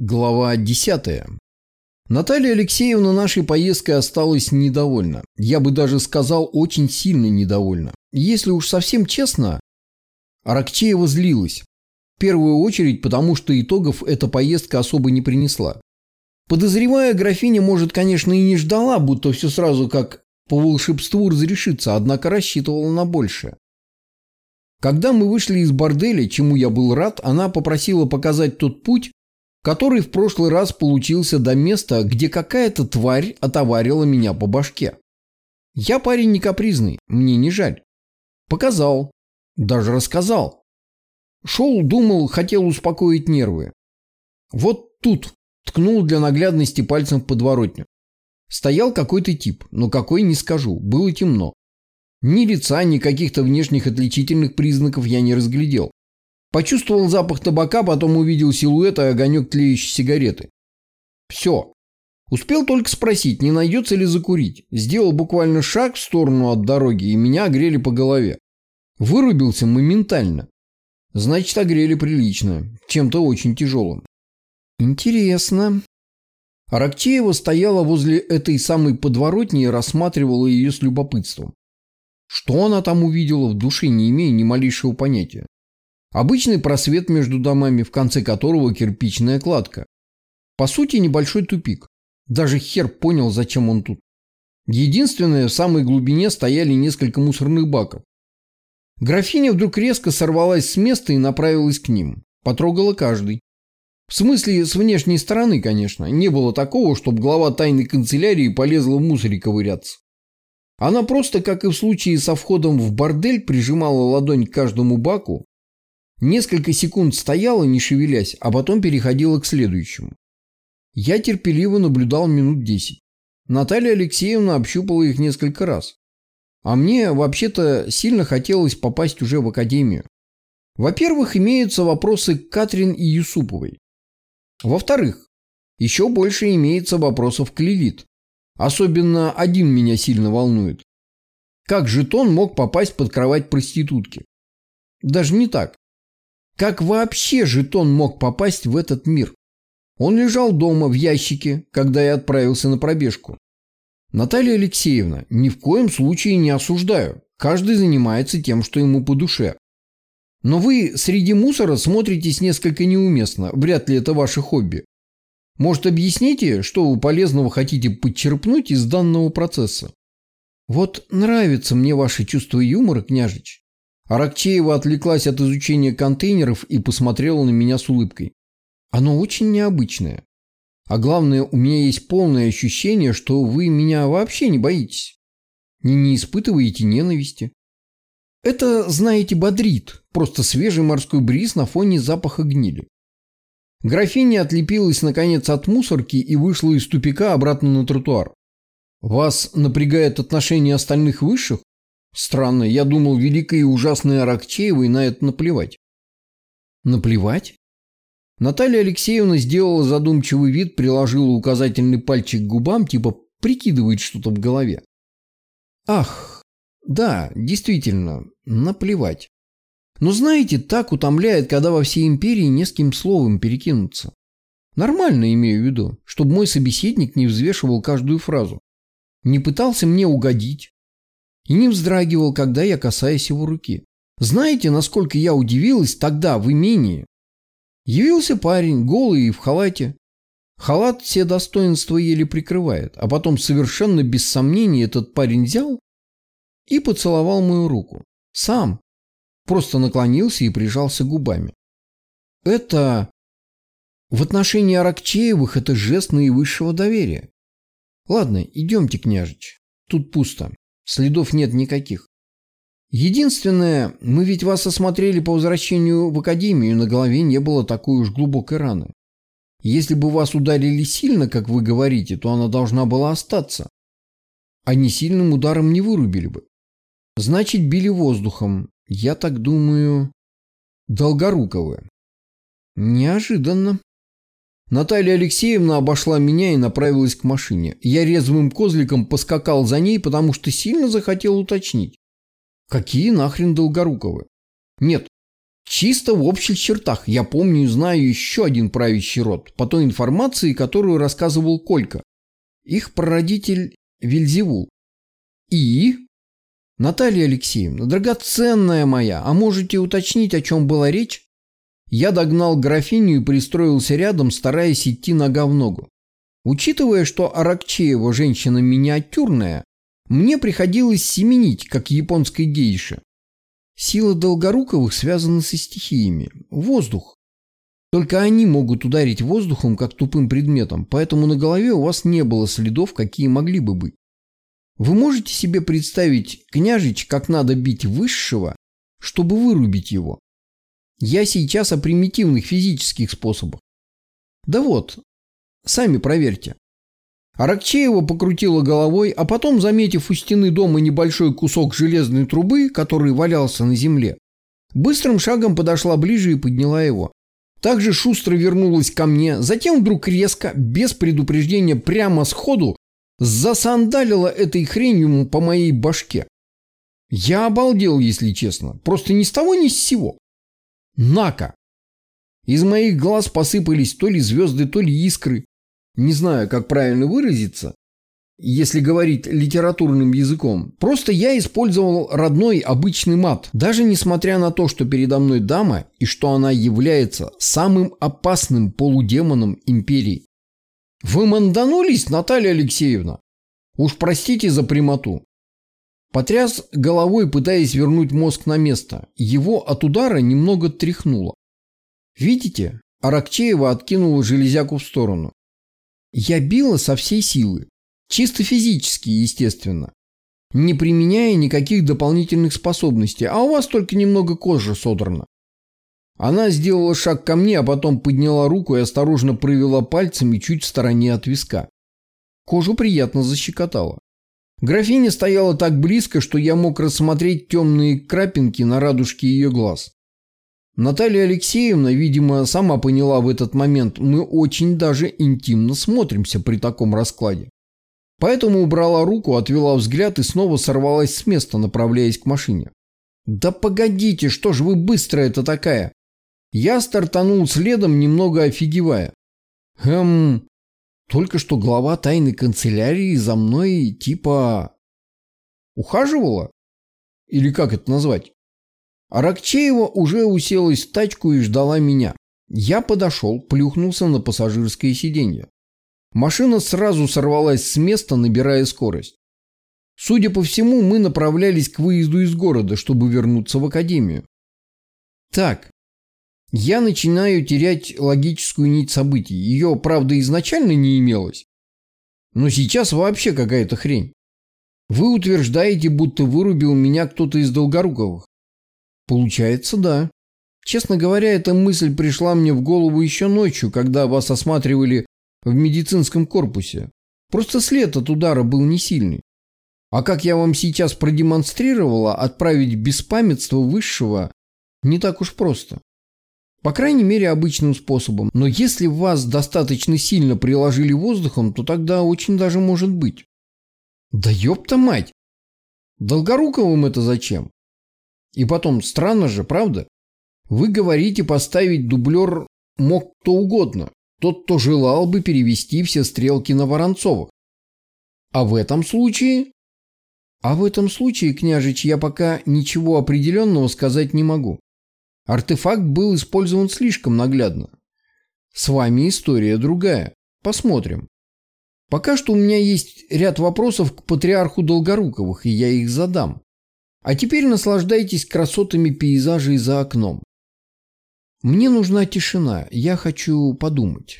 Глава 10. Наталья Алексеевна нашей поездкой осталась недовольна. Я бы даже сказал, очень сильно недовольна. Если уж совсем честно, Аракчеева злилась. В первую очередь потому, что итогов эта поездка особо не принесла. Подозревая, графиня, может, конечно, и не ждала, будто все сразу как по волшебству разрешится, однако рассчитывала на большее. Когда мы вышли из борделя, чему я был рад, она попросила показать тот путь, который в прошлый раз получился до места, где какая-то тварь отоварила меня по башке. Я парень не капризный, мне не жаль. Показал, даже рассказал. Шел, думал, хотел успокоить нервы. Вот тут ткнул для наглядности пальцем в подворотню. Стоял какой-то тип, но какой не скажу, было темно. Ни лица, ни каких-то внешних отличительных признаков я не разглядел. Почувствовал запах табака, потом увидел силуэт и огонек тлеющей сигареты. Все. Успел только спросить, не найдется ли закурить. Сделал буквально шаг в сторону от дороги, и меня огрели по голове. Вырубился моментально. Значит, огрели прилично. Чем-то очень тяжелым. Интересно. Аракчеева стояла возле этой самой подворотни и рассматривала ее с любопытством. Что она там увидела, в душе не имея ни малейшего понятия. Обычный просвет между домами, в конце которого кирпичная кладка. По сути, небольшой тупик. Даже хер понял, зачем он тут. Единственное, в самой глубине стояли несколько мусорных баков. Графиня вдруг резко сорвалась с места и направилась к ним. Потрогала каждый. В смысле, с внешней стороны, конечно. Не было такого, чтобы глава тайной канцелярии полезла в мусоре ковыряться. Она просто, как и в случае со входом в бордель, прижимала ладонь к каждому баку, Несколько секунд стояла, не шевелясь, а потом переходила к следующему. Я терпеливо наблюдал минут десять. Наталья Алексеевна общупала их несколько раз. А мне вообще-то сильно хотелось попасть уже в академию. Во-первых, имеются вопросы к Катрин и Юсуповой. Во-вторых, еще больше имеется вопросов к Лилит. Особенно один меня сильно волнует. Как жетон мог попасть под кровать проститутки? Даже не так. Как вообще жетон мог попасть в этот мир? Он лежал дома в ящике, когда я отправился на пробежку. Наталья Алексеевна, ни в коем случае не осуждаю. Каждый занимается тем, что ему по душе. Но вы среди мусора смотритесь несколько неуместно. Вряд ли это ваше хобби. Может, объясните, что вы полезного хотите подчерпнуть из данного процесса? Вот нравится мне ваше чувство юмора, княжич. Аракчеева отвлеклась от изучения контейнеров и посмотрела на меня с улыбкой. Оно очень необычное. А главное, у меня есть полное ощущение, что вы меня вообще не боитесь. Не, не испытываете ненависти. Это, знаете, бодрит. Просто свежий морской бриз на фоне запаха гнили. Графиня отлепилась, наконец, от мусорки и вышла из тупика обратно на тротуар. Вас напрягает отношение остальных высших? Странно, я думал, великой и ужасной Аракчеевой на это наплевать. Наплевать? Наталья Алексеевна сделала задумчивый вид, приложила указательный пальчик к губам, типа прикидывает что-то в голове. Ах, да, действительно, наплевать. Но знаете, так утомляет, когда во всей империи не с кем словом перекинуться. Нормально имею в виду, чтобы мой собеседник не взвешивал каждую фразу. Не пытался мне угодить, и не вздрагивал, когда я касаюсь его руки. Знаете, насколько я удивилась тогда в имении? Явился парень, голый и в халате. Халат все достоинства еле прикрывает, а потом совершенно без сомнений этот парень взял и поцеловал мою руку. Сам. Просто наклонился и прижался губами. Это... В отношении Аракчеевых это жест наивысшего доверия. Ладно, идемте, княжич. Тут пусто. Следов нет никаких. Единственное, мы ведь вас осмотрели по возвращению в академию, на голове не было такой уж глубокой раны. Если бы вас ударили сильно, как вы говорите, то она должна была остаться. А не сильным ударом не вырубили бы. Значит, били воздухом. Я так думаю... Долгоруковы. Неожиданно. Наталья Алексеевна обошла меня и направилась к машине. Я резвым козликом поскакал за ней, потому что сильно захотел уточнить. Какие нахрен Долгоруковы? Нет, Чисто в общих чертах я помню и знаю еще один правящий род, по той информации, которую рассказывал Колька. Их прародитель Вильзевул. И? Наталья Алексеевна, драгоценная моя, а можете уточнить, о чем была речь? Я догнал графиню и пристроился рядом, стараясь идти нога в ногу. Учитывая, что Аракчеева женщина миниатюрная, мне приходилось семенить, как японской гейше. Сила Долгоруковых связана со стихиями. Воздух. Только они могут ударить воздухом, как тупым предметом, поэтому на голове у вас не было следов, какие могли бы быть. Вы можете себе представить, княжич, как надо бить высшего, чтобы вырубить его? Я сейчас о примитивных физических способах. Да вот, сами проверьте. Аракчеева покрутила головой, а потом, заметив у стены дома небольшой кусок железной трубы, который валялся на земле, быстрым шагом подошла ближе и подняла его. Также шустро вернулась ко мне, затем вдруг резко, без предупреждения, прямо сходу, засандалила этой хренью по моей башке. Я обалдел, если честно, просто ни с того ни с сего. Нака! Из моих глаз посыпались то ли звезды, то ли искры. Не знаю, как правильно выразиться, если говорить литературным языком. Просто я использовал родной обычный мат, даже несмотря на то, что передо мной дама и что она является самым опасным полудемоном империи. Вы манданулись, Наталья Алексеевна? Уж простите за прямоту. Потряс головой, пытаясь вернуть мозг на место. Его от удара немного тряхнуло. Видите? Аракчеева откинула железяку в сторону. Я била со всей силы. Чисто физически, естественно. Не применяя никаких дополнительных способностей, а у вас только немного кожи содрана. Она сделала шаг ко мне, а потом подняла руку и осторожно провела пальцами чуть в стороне от виска. Кожу приятно защекотала. Графиня стояла так близко, что я мог рассмотреть темные крапинки на радужке ее глаз. Наталья Алексеевна, видимо, сама поняла в этот момент, мы очень даже интимно смотримся при таком раскладе. Поэтому убрала руку, отвела взгляд и снова сорвалась с места, направляясь к машине. «Да погодите, что ж вы быстрая-то такая?» Я стартанул следом, немного офигевая. «Эм, только что глава тайной канцелярии за мной типа... ухаживала? Или как это назвать? Аракчеева уже уселась в тачку и ждала меня. Я подошел, плюхнулся на пассажирское сиденье. Машина сразу сорвалась с места, набирая скорость. Судя по всему, мы направлялись к выезду из города, чтобы вернуться в академию. Так, я начинаю терять логическую нить событий. Ее, правда, изначально не имелось. Но сейчас вообще какая-то хрень. Вы утверждаете, будто вырубил меня кто-то из Долгоруковых. Получается, да. Честно говоря, эта мысль пришла мне в голову еще ночью, когда вас осматривали в медицинском корпусе. Просто след от удара был не сильный. А как я вам сейчас продемонстрировала, отправить беспамятство высшего не так уж просто. По крайней мере, обычным способом. Но если вас достаточно сильно приложили воздухом, то тогда очень даже может быть. Да ёпта мать! Долгоруковым это зачем? И потом, странно же, правда? Вы говорите поставить дублер мог кто угодно. Тот, кто желал бы перевести все стрелки на Воронцовых. А в этом случае... А в этом случае, княжич, я пока ничего определенного сказать не могу. Артефакт был использован слишком наглядно. С вами история другая. Посмотрим. Пока что у меня есть ряд вопросов к патриарху Долгоруковых, и я их задам. А теперь наслаждайтесь красотами пейзажей за окном. Мне нужна тишина, я хочу подумать.